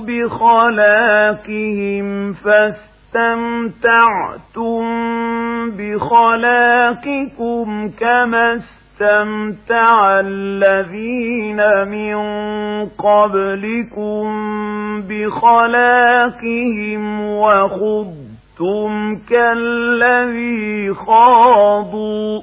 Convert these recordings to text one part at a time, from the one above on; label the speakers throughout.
Speaker 1: بخلاقهم فاستمتعتم بخلاقكم كما استمتع الذين من قبلكم بخلاقهم وخضتم كالذي خاضوا.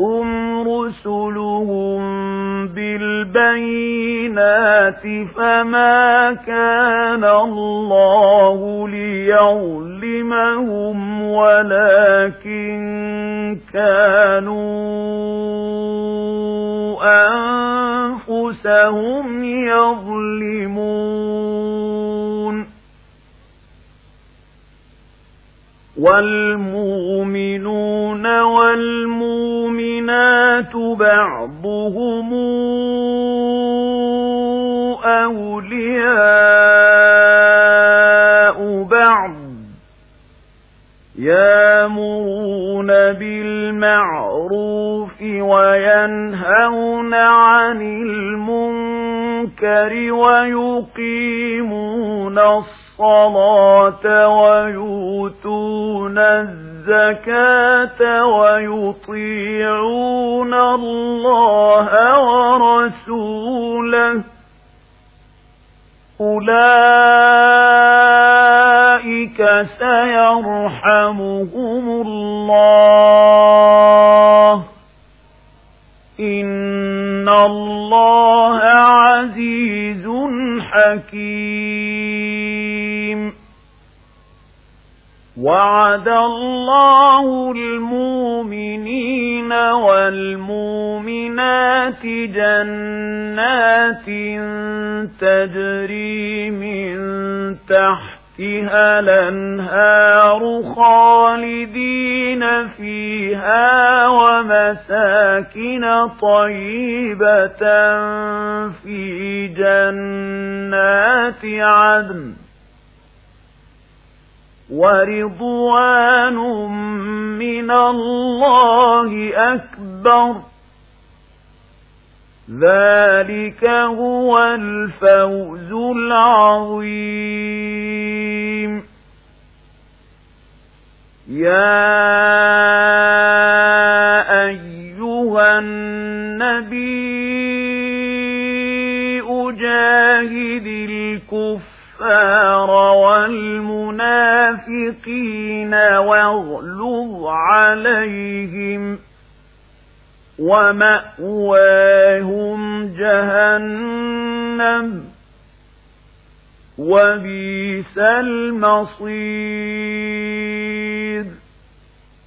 Speaker 1: هم رسلهم بالبينات فما كان الله ليظلمهم ولكن كانوا أنفسهم والمؤمنون والمؤمنات بعضهم أولياء بعض يامرون بالمعروف وينهون عن المنكر ويقيمون الصلاة الصلاة ويؤتون الزكاة ويطيعون الله ورسوله. أولئك سيرحمهم الله. إن الله عزيز حكيم. وعد الله المؤمنين والمؤمنات جنات تجري من تحت تحتها الأنهار خالدين فيها ومساكن طيبة في جنات عدن. ورضوان من الله أكبر. ذلك هو الفوز العظيم. يا أيها النبي أجاهد الكفار والمنافقين واغلظ عليهم ومأواهم جهنم وبئس المصير.